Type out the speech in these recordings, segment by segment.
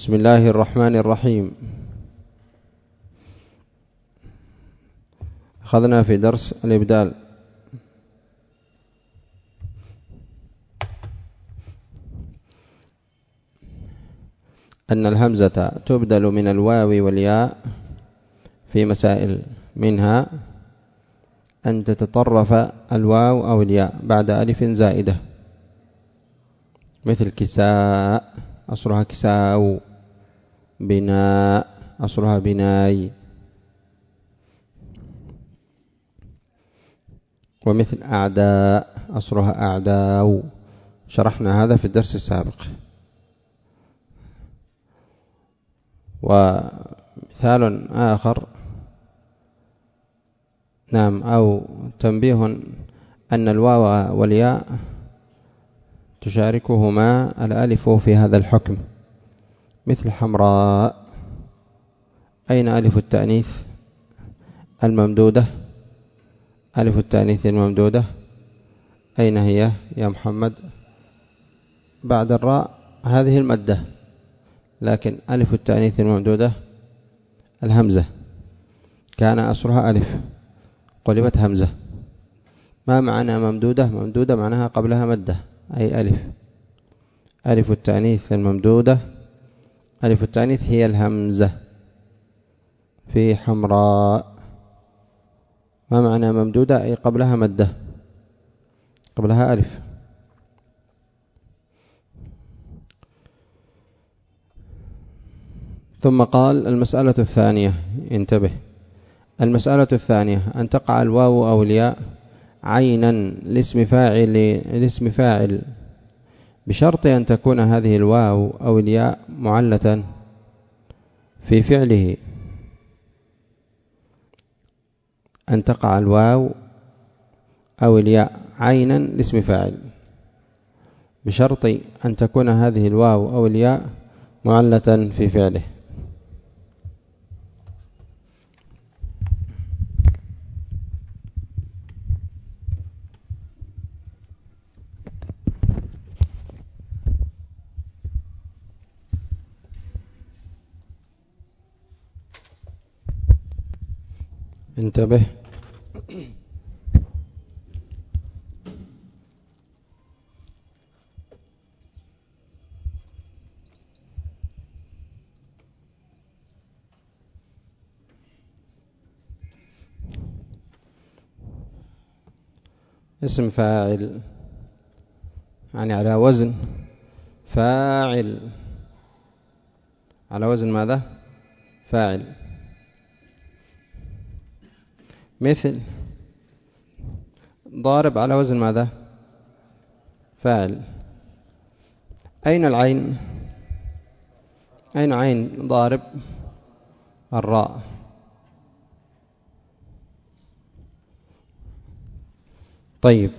بسم الله الرحمن الرحيم. أخذنا في درس الإبدال. أن الهمزة تبدل من الواو والياء في مسائل منها أن تتطرف الواو أو الياء بعد ألف زائدة. مثل كساء أصلها كساو بناء أصلها بناي ومثل أعداء أصلها أعداو شرحنا هذا في الدرس السابق. ومثال آخر. نعم أو تنبيه أن الواو والياء تشاركهما الألف في هذا الحكم. مثل حمراء. أين ألف التأنيث الممدودة؟ ألف التأنيث الممدودة. أين هي يا محمد؟ بعد الراء. هذه المدة لكن ألف التأنيث الممدودة. الهمزة. كان أصلها ألف. قلبت همزة. ما معنى ممدودة؟ ممدودة معناها قبلها مدة أي ألف. ألف التأنيث الممدودة. ألف التأنيث هي الهمزة في حمراء. ما معنى ممدودة؟ أي قبلها مدة. قبلها ألف. ثم قال المسألة الثانية. انتبه. المسألة الثانية. أن تقع الواو أو الياء عينا لاسم فاعل لاسم فاعل. بشرط أن تكون هذه الواو أو الياء معلة في فعله. أن تقع الواو أو الياء عينا لاسم فاعل. بشرط أن تكون هذه الواو أو الياء معلة في فعله. انتبه. اسم فاعل. يعني على وزن. فاعل. على وزن ماذا؟ فاعل. مثل ضارب على وزن ماذا؟ فاعل أين العين؟ أين عين ضارب؟ الراء. طيب.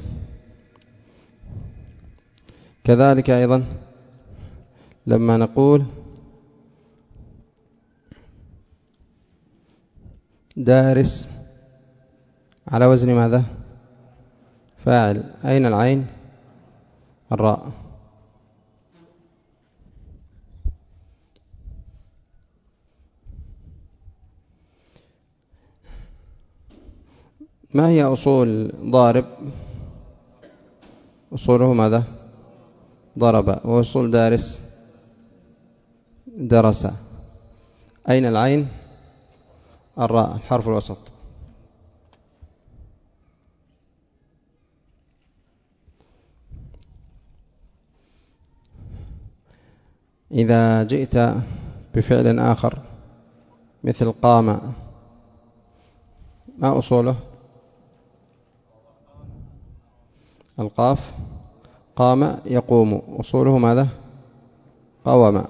كذلك أيضا لما نقول دارس على وزن ماذا؟ فاعل. أين العين؟ الراء. ما هي أصول ضارب؟ أصوله ماذا؟ ضرب. وأصول دارس؟ درس. أين العين؟ الراء. الحرف الوسط. إذا جئت بفعل آخر مثل قام ما أصوله؟ القاف قام يقوم. أصوله ماذا؟ قوم.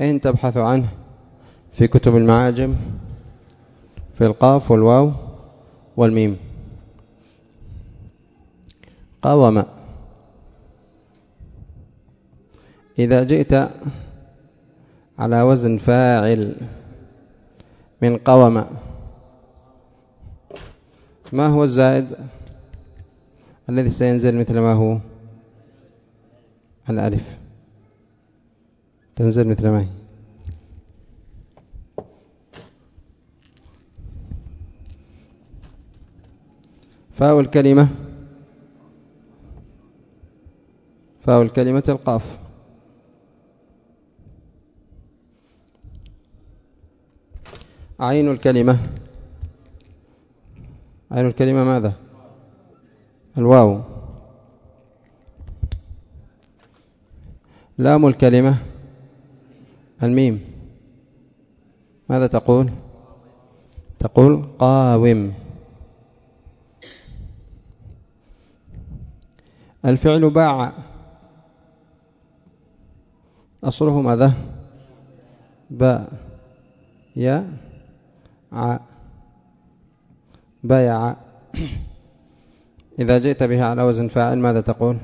أين تبحث عنه؟ في كتب المعاجم في القاف والواو والميم. قوم. إذا جئت على وزن فاعل من قوم ما هو الزائد الذي سينزل مثل ما هو؟ الألف. تنزل مثل ما هي. فاء الكلمة فاء الكلمة القاف عين الكلمة. عين الكلمة ماذا؟ الواو. لام الكلمة. الميم. ماذا تقول؟ تقول قاوم. الفعل باع. أصله ماذا؟ باء. يا بايع إذا جئت بها على وزن فاعل ماذا تقول؟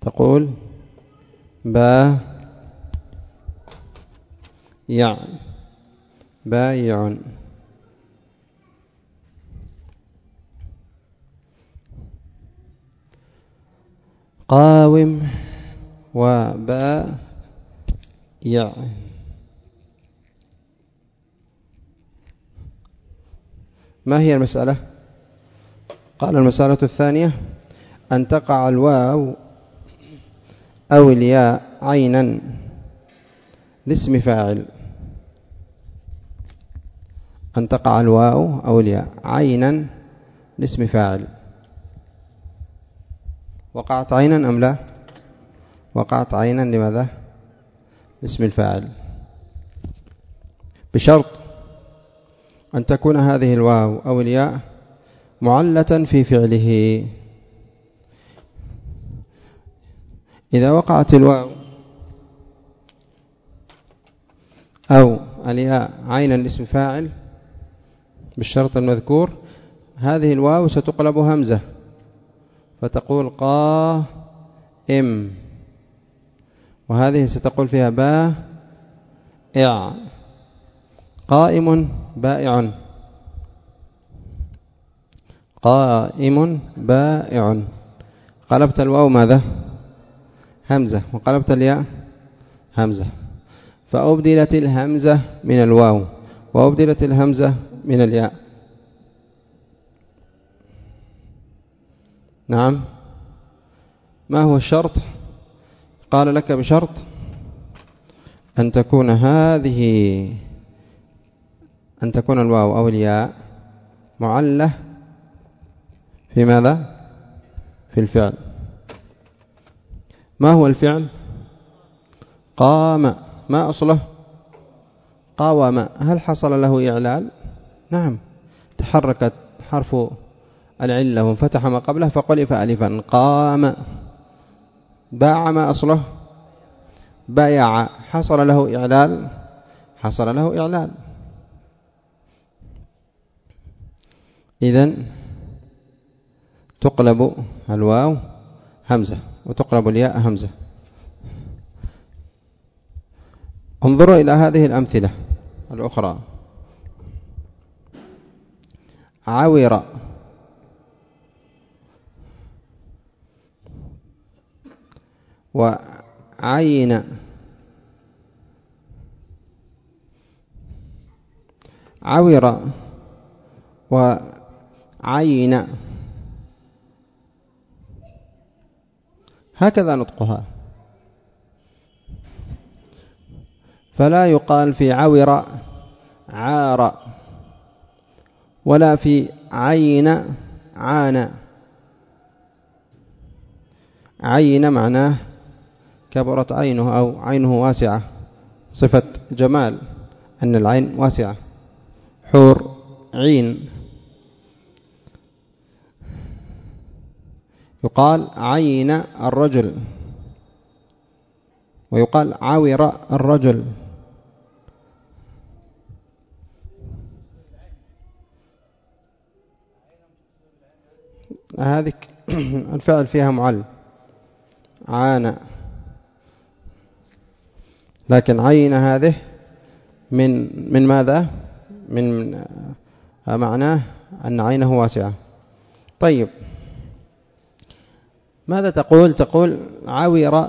تقول با يع بايع. قاوم وباء يع ما هي المسألة؟ قال المسألة الثانية أن تقع الواو أو الياء عينا لاسم فاعل. أن تقع الواو أو الياء عينا لاسم فاعل. وقعت عينا أم لا؟ وقعت عينا لماذا؟ اسم الفاعل. بشرط أن تكون هذه الواو أو الياء معلة في فعله. إذا وقعت الواو أو الياء عينا لاسم فاعل بالشرط المذكور هذه الواو ستقلب همزة فتقول قا إم وهذه ستقول فيها با قائم بائع قائم بائع. قلبت الواو ماذا؟ همزة وقلبت الياء همزة فأبدلت الهمزة من الواو وأبدلت الهمزة من الياء. نعم. ما هو الشرط؟ قال لك بشرط أن تكون هذه أن تكون الواو أو الياء معلة في ماذا؟ في الفعل. ما هو الفعل؟ قام ما أصله؟ قاوم. هل حصل له إعلال؟ نعم. تحركت حرف العلة وانفتح ما قبله فقلف ألفا. قام باع ما أصله بايع حصل له إعلال حصل له إعلال إذن تقلب الواو همزة وتقلب الياء همزة. انظروا إلى هذه الأمثلة الأخرى. عور وعين. عور وعين. هكذا نطقها. فلا يقال في عور عار. ولا في عين عانى عين معناه كبرت عينه أو عينه واسعة. صفة جمال أن العين واسعة. حور عين. يقال عين الرجل. ويقال عاور الرجل. هذه الفعل فيها معل عانى. لكن عين هذه من من ماذا؟ من معناه أن عينه واسعة. طيب. ماذا تقول؟ تقول عور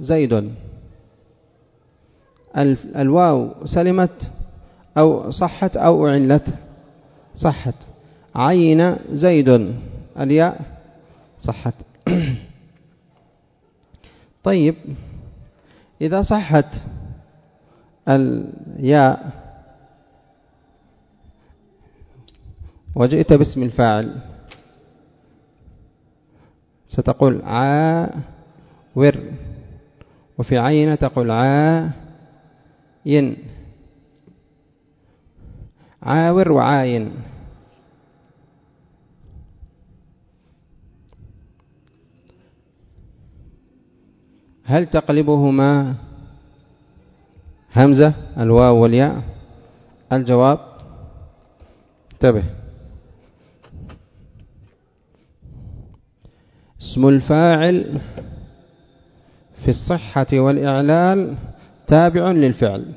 زيد. الواو سلمت أو صحت أو أعلت صحت. عين زيد. الياء صحت. طيب إذا صحت الياء وجئت باسم الفاعل ستقول عاور وفي عين تقول عاين عاور وعاين. هل تقلبهما همزة الواو والياء؟ الجواب انتبه. اسم الفاعل في الصحة والإعلال تابع للفعل.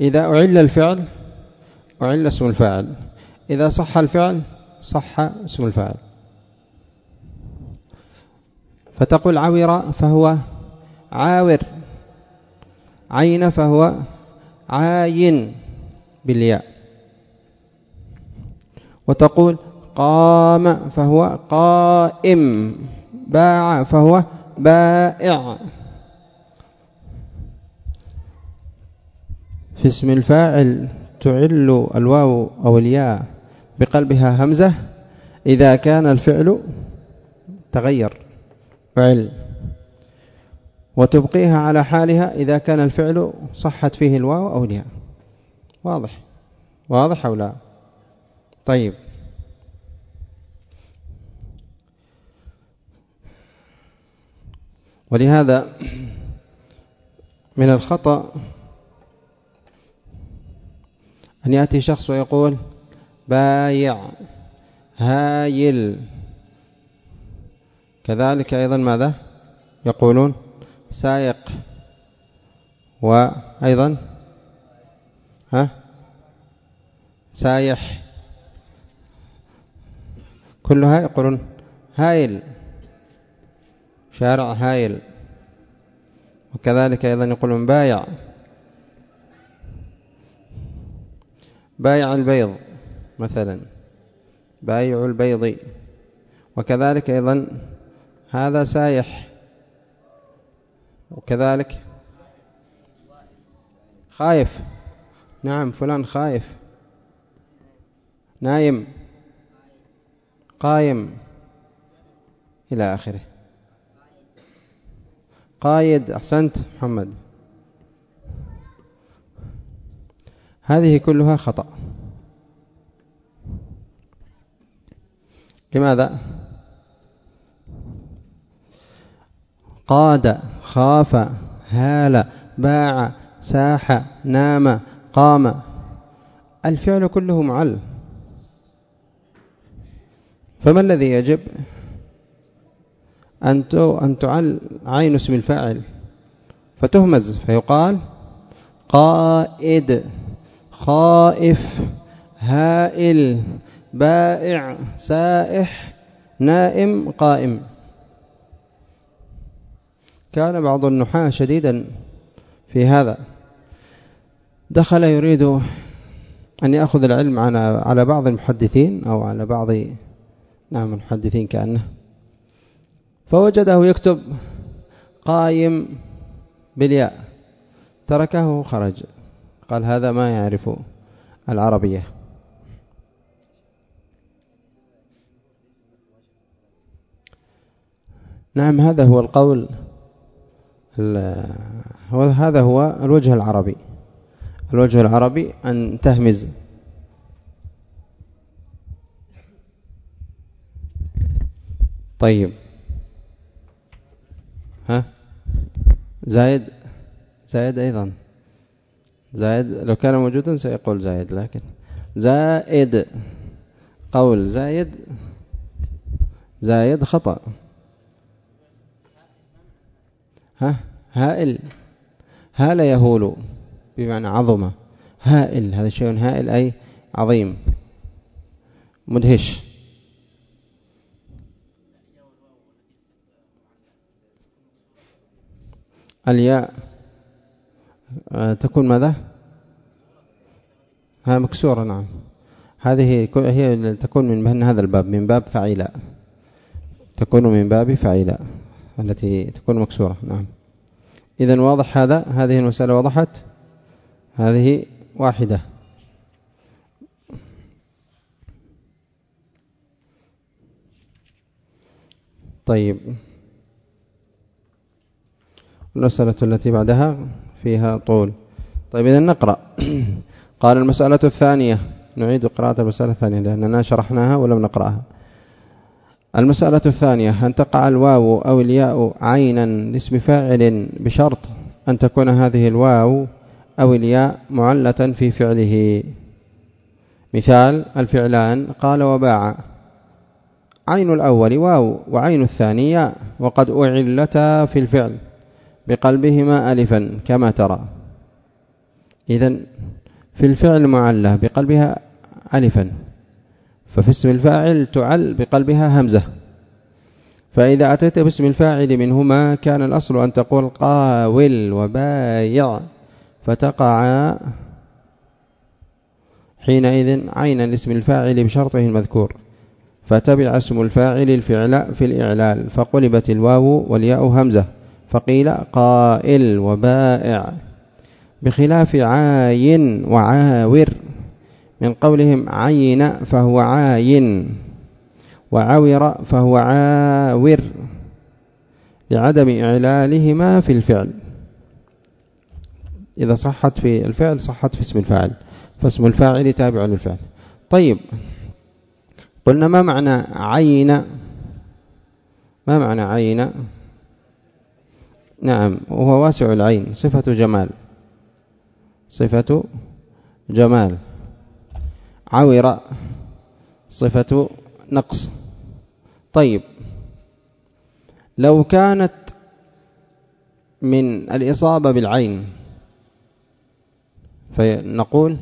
إذا أعل الفعل أعل اسم الفاعل. إذا صح الفعل صح اسم الفاعل. فتقول عور فهو عاور عين فهو عاين بالياء. وتقول قام فهو قائم باع فهو بائع. في اسم الفاعل تعل الواو أو الياء بقلبها همزة إذا كان الفعل تغير. فعل. وتبقيها على حالها إذا كان الفعل صحت فيه الواو أو الياء. واضح. واضح أو لا؟ طيب. ولهذا من الخطأ أن يأتي شخص ويقول بايع هايل. كذلك أيضا ماذا؟ يقولون سائق. وأيضا؟ ها؟ سايح كلها يقولون هايل. شارع هايل. وكذلك أيضا يقولون بايع. بايع البيض مثلا. بايع البيض. وكذلك أيضا هذا سايح. وكذلك خايف. نعم فلان خايف. نايم. قايم. إلى آخره. قايد. أحسنت محمد. هذه كلها خطأ. لماذا؟ قاد خاف هال باع ساح نام قام. الفعل كله معل. فما الذي يجب؟ أن أن تعل عين اسم الفاعل. فتهمز فيقال قائد خائف هائل بائع سائح نائم قائم. كان بعض النحاة شديدا في هذا. دخل يريد أن يأخذ العلم على بعض المحدثين أو على بعض نعم المحدثين كأنه. فوجده يكتب قايم بالياء. تركه وخرج قال هذا ما يعرف العربية. نعم هذا هو القول. هذا هو الوجه العربي. الوجه العربي أن تهمز. طيب. ها؟ زايد زايد أيضا. زايد لو كان موجودا سيقول زايد لكن زائد قول زايد. زايد خطأ. ها? هائل. هال يهول. بمعنى عظمة. هائل. هذا شيء هائل أي عظيم. مدهش. الياء. آه، تكون ماذا؟ ها مكسورة نعم. هذه هي تكون من هذا الباب من باب فعيلاء. تكون من باب فعيلاء. التي تكون مكسورة. نعم. إذا واضح هذا؟ هذه المسألة وضحت؟ هذه واحدة. طيب. المسألة التي بعدها فيها طول. طيب إذا نقرأ. قال المسألة الثانية. نعيد قراءة المسألة الثانية لأننا شرحناها ولم نقرأها. المسألة الثانية أن تقع الواو أو الياء عينا لاسم فاعل بشرط أن تكون هذه الواو أو الياء معلة في فعله؟ مثال الفعلان قال وباع. عين الأول واو وعين الثاني ياء وقد أعلتا في الفعل بقلبهما ألفا كما ترى. إذا في الفعل معلة بقلبها ألفا. ففي اسم الفاعل تعل بقلبها همزة. فإذا أتيت باسم الفاعل منهما كان الأصل أن تقول قاول وبايع فتقع حينئذ عينا لاسم الفاعل بشرطه المذكور. فتبع اسم الفاعل الفعل في الإعلال فقلبت الواو والياء همزة فقيل قائل وبائع. بخلاف عاين وعاور. من قولهم عين فهو عاين وعور فهو عاور لعدم إعلالهما في الفعل. إذا صحت في الفعل صحت في اسم الفاعل فاسم الفاعل تابع للفعل. طيب قلنا ما معنى عين؟ ما معنى عين؟ نعم وهو واسع العين صفة جمال. صفة جمال. عور صفة نقص. طيب. لو كانت من الإصابة بالعين فنقول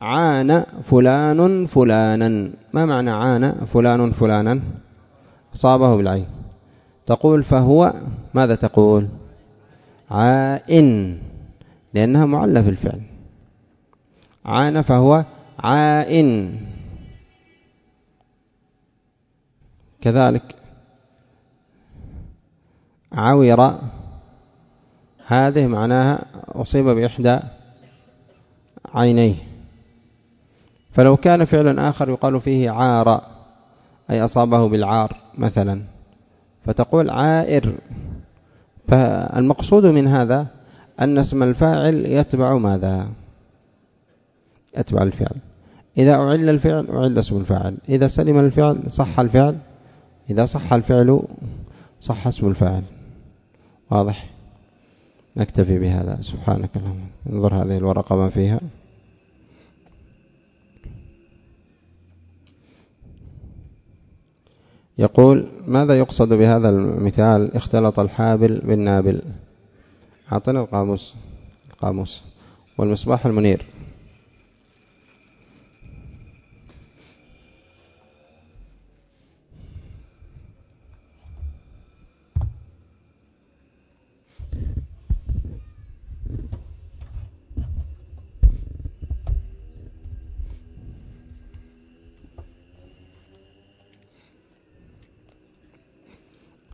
عان فلان فلانا. ما معنى عان فلان فلانا؟ أصابه بالعين. تقول فهو ماذا تقول؟ عائن لأنها معلة في الفعل. عان فهو عائن. كذلك عور هذه معناها أصيب بإحدى عينيه. فلو كان فعل آخر يقال فيه عار أي أصابه بالعار مثلا. فتقول عائر. فالمقصود من هذا أن اسم الفاعل يتبع ماذا؟ يتبع الفعل. إذا أعل الفعل أعل اسم الفاعل. إذا سلم الفعل صح الفعل. إذا صح الفعل صح اسم الفاعل. واضح؟ نكتفي بهذا. سبحانك اللهم. انظر هذه الورقة ما فيها. يقول ماذا يقصد بهذا المثال؟ اختلط الحابل بالنابل. أعطنا القاموس. القاموس. والمصباح المنير.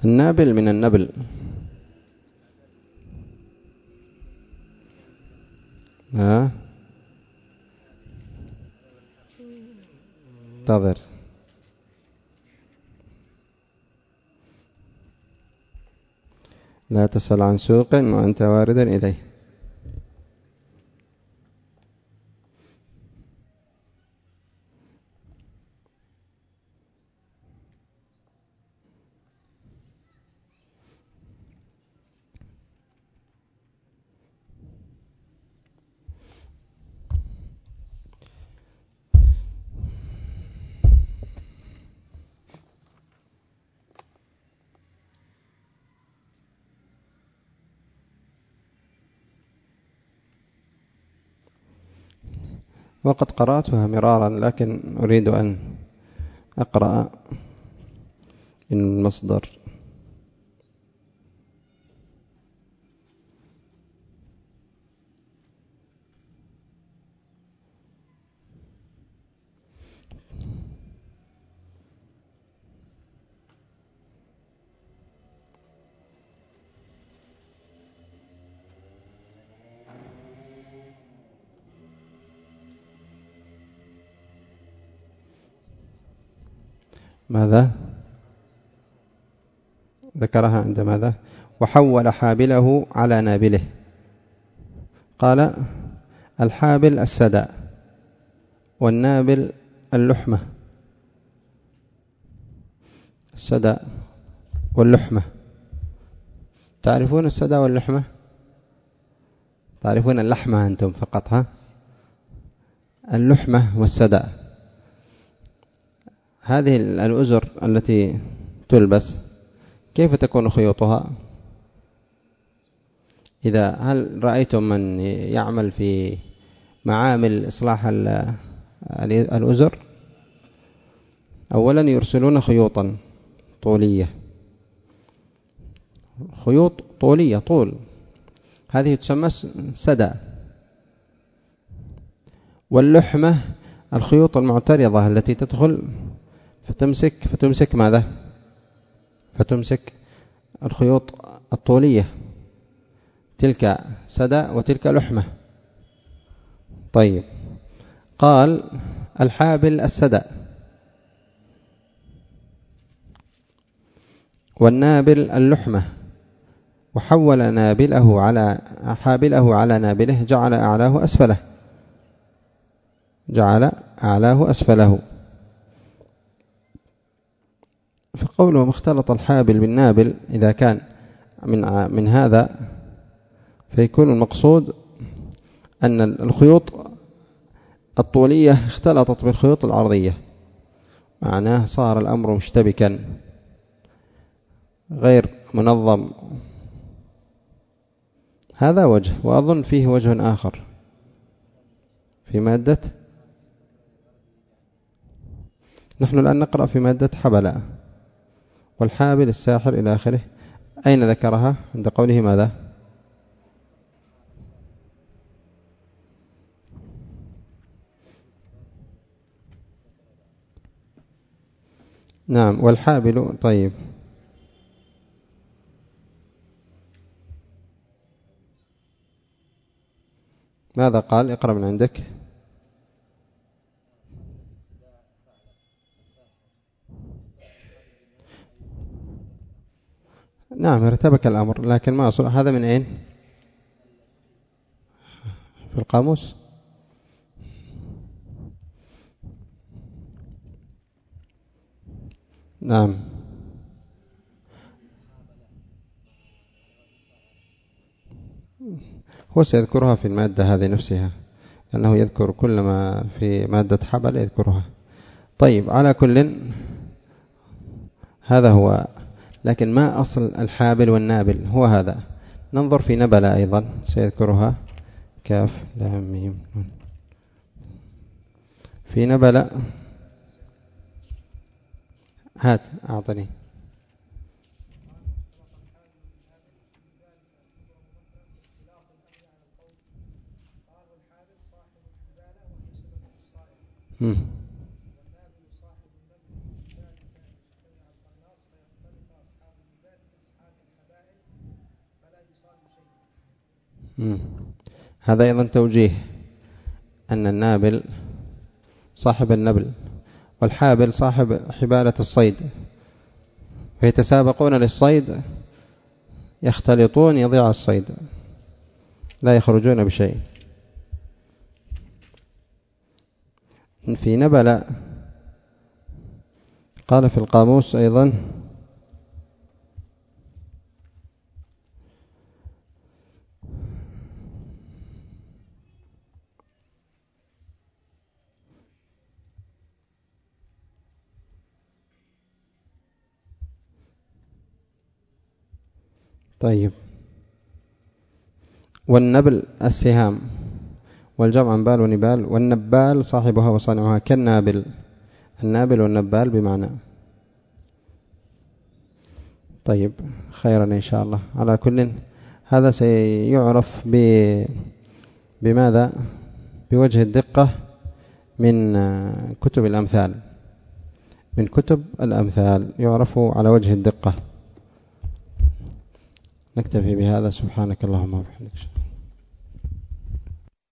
النابل من النبل. ها؟ انتظر. لا تسأل عن سوق وأنت وارد إليه. وقد قرأتها مرارا لكن أريد أن أقرأ المصدر ذكرها عند ماذا؟ وحول حابله على نابله. قال الحابل السدى والنابل اللحمة. السدى واللحمة. تعرفون السدى واللحمة؟ تعرفون اللحمة أنتم فقط ها؟ اللحمة والسدى هذه الأزر التي تلبس كيف تكون خيوطها؟ إذا هل رأيتم من يعمل في معامل إصلاح الأزر؟ أولا يرسلون خيوطا طولية. خيوط طولية طول. هذه تسمى سدى. واللحمة الخيوط المعترضة التي تدخل فتمسك فتمسك ماذا؟ فتمسك الخيوط الطولية. تلك سدى وتلك لحمة. طيب. قال الحابل السدى. والنابل اللحمة. وحول نابله على حابله على نابله جعل أعلاه أسفله. جعل أعلاه أسفله. فقوله مختلط الحابل بالنابل إذا كان من من هذا فيكون المقصود أن الخيوط الطولية اختلطت بالخيوط العرضية. معناه صار الأمر مشتبكا غير منظم. هذا وجه وأظن فيه وجه آخر. في مادة نحن الآن نقرأ في مادة حبلة والحابل الساحر إلى آخره. أين ذكرها؟ عند قوله ماذا؟ نعم والحابل طيب. ماذا قال؟ اقرأ من عندك. نعم ارتبك الأمر. لكن ما أصل هذا من أين؟ في القاموس؟ نعم. هو سيذكرها في المادة هذه نفسها أنه يذكر كل ما في مادة حبل يذكرها. طيب على كل هذا هو لكن ما أصل الحابل والنابل؟ هو هذا. ننظر في نبلة أيضا. سيذكرها. كاف لام في نبلة. هات أعطني. Hmm. هذا أيضا توجيه أن النابل صاحب النبل والحابل صاحب حبالة الصيد. فيتسابقون للصيد يختلطون يضيع الصيد لا يخرجون بشيء. في نبل قال في القاموس أيضا طيب. والنبل السهام والجمع أنبال ونبال. والنبال صاحبها وصانعها كالنابل. النابل والنبال بمعنى. طيب خيرا إن شاء الله. على كل هذا سيعرف بماذا؟ بوجه الدقة من كتب الأمثال. من كتب الأمثال يعرف على وجه الدقة. نكتفي بهذا. سبحانك اللهم وبحمدك.